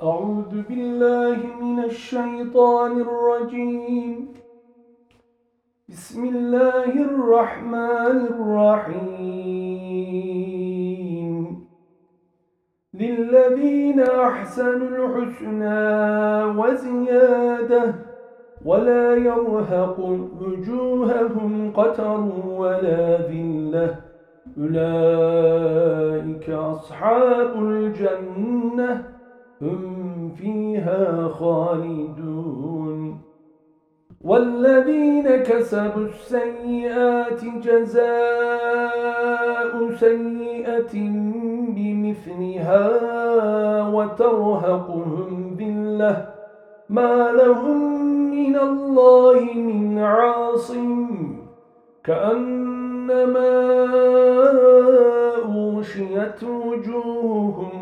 أعوذ بالله من الشيطان الرجيم. بسم الله الرحمن الرحيم. للذين أحسنوا الحسنى وزيادة ولا يرهق وجوههم قتر ولا ذلة. أولئك أصحاب الجنة. هم فيها خالدون والذين كسبوا السيئات جزاء سيئة بمثلها وترهقهم ذلة ما لهم من الله من عاصم كأنما أوشيت وجوههم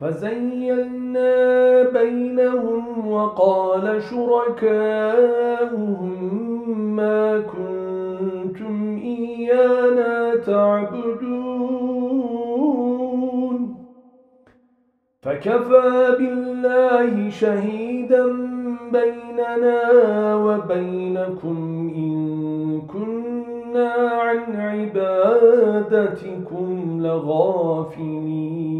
فزينا بينهم وقال شركاؤهم ما كنتم إيانا تعبدون. فكفى بالله شهيدا بيننا وبينكم إن كنا عن عبادتكم لغافلين.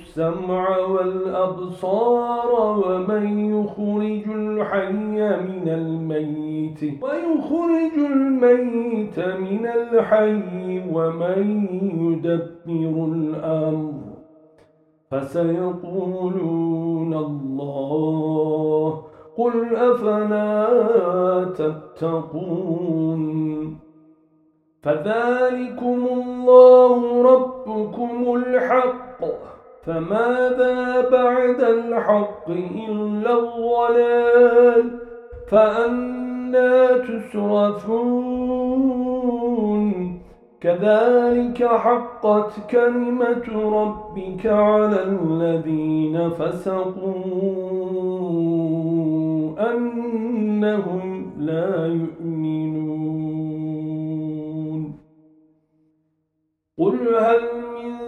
السمع والأبصار ومن يخرج الحي من الميت ويخرج الميت من الحي ومن يدبر الأمر. فسيقولون الله قل أفلا تتقون؟ فذلكم الله ربكم الحق. فماذا بعد الحق إلا الضلال فأنا تصرفون كذلك حقت كلمة ربك على الذين فسقوا أنهم لا يؤمنون. قل هل من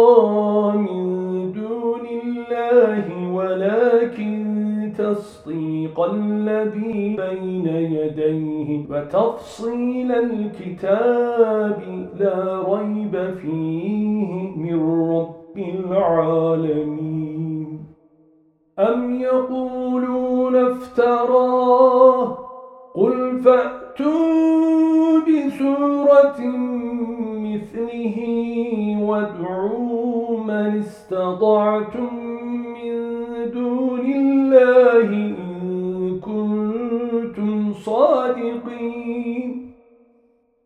وتفصيل الكتاب لا ريب فيه من رب العالمين. أم يقولون افتراه؟ قل فأتوا بسورة مثله وادعوا من استطعتم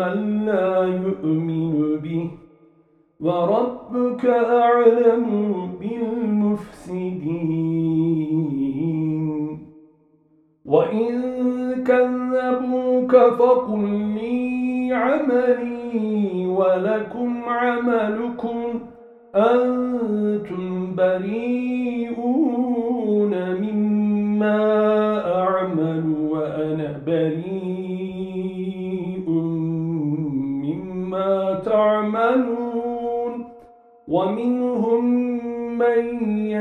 من لا يؤمن به. وربك أعلم بالمفسدين. وإن كذبوك فقل لي عملي ولكم عملكم. أنتم بريئون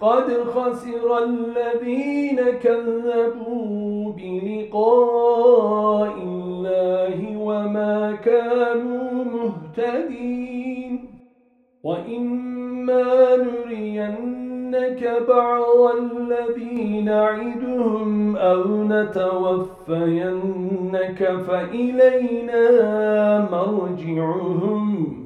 قد خسر الذين كذبوا بلقاء الله وما كانوا مهتدين وإما نرينك بعض الذي نعدهم أو نتوفينك فإلينا مرجعهم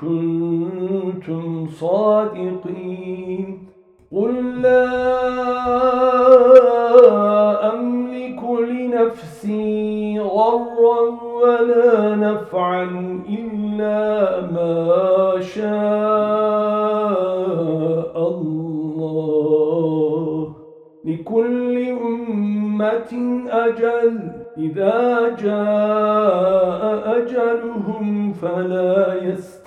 كنتم صادقين قل لا أملك لنفسي غرا ولا نفعا إلا ما شاء لكل أمة أجل إذا جاء أجلهم فلا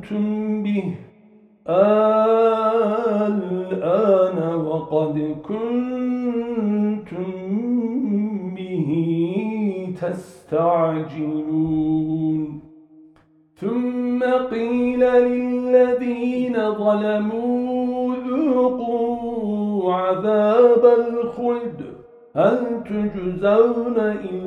آمنتم به. الآن وقد كنتم به تستعجلون. ثم قيل للذين ظلموا ذوقوا عذاب الخلد. هل تجزون إلا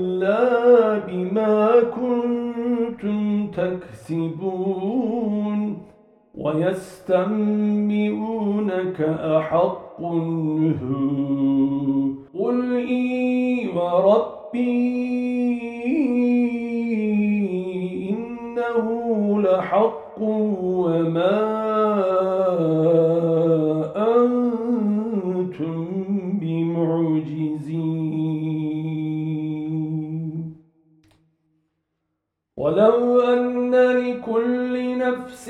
ويستمئونك أحق حق هو قل إي وربي إنه لحق وما أنتم بمعجزين. ولو أن لكل نفس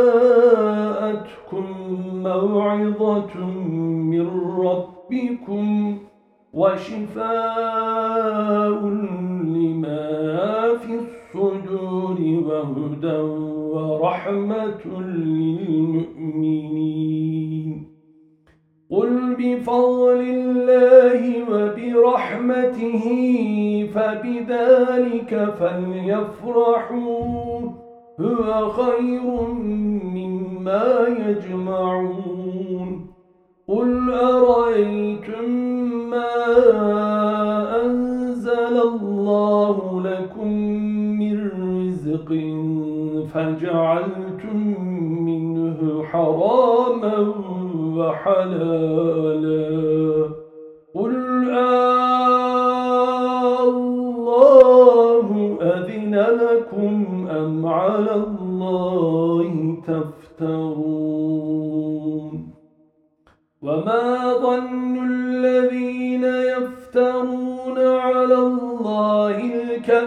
وشفاء لما في الصدور وهدى ورحمة للمؤمنين. قل بفضل الله وبرحمته فبذلك فليفرحوا. هو خير مما يجمعون. قل أرأيتم ما الله لكم من رزق فجعلتم منه حراما وحلالا. قل الله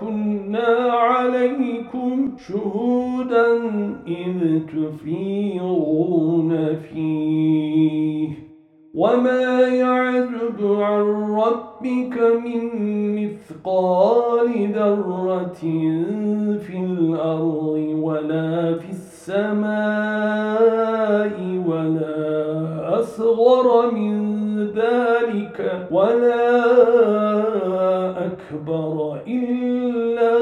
كنا عليكم شهودا إذ تفيضون فيه وما يعذب عن ربك من مثقال ذرة في الأرض ولا في السماء ولا أصغر من ذلك ولا أكبر إلا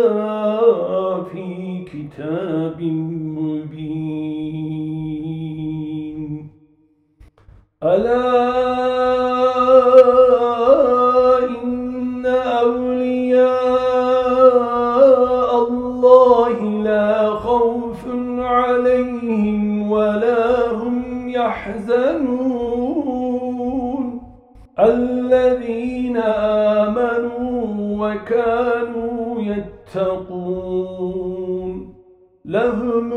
في كتاب مبين. ألا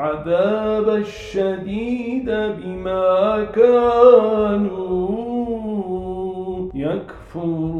العذاب الشديد بما كانوا يكفرون.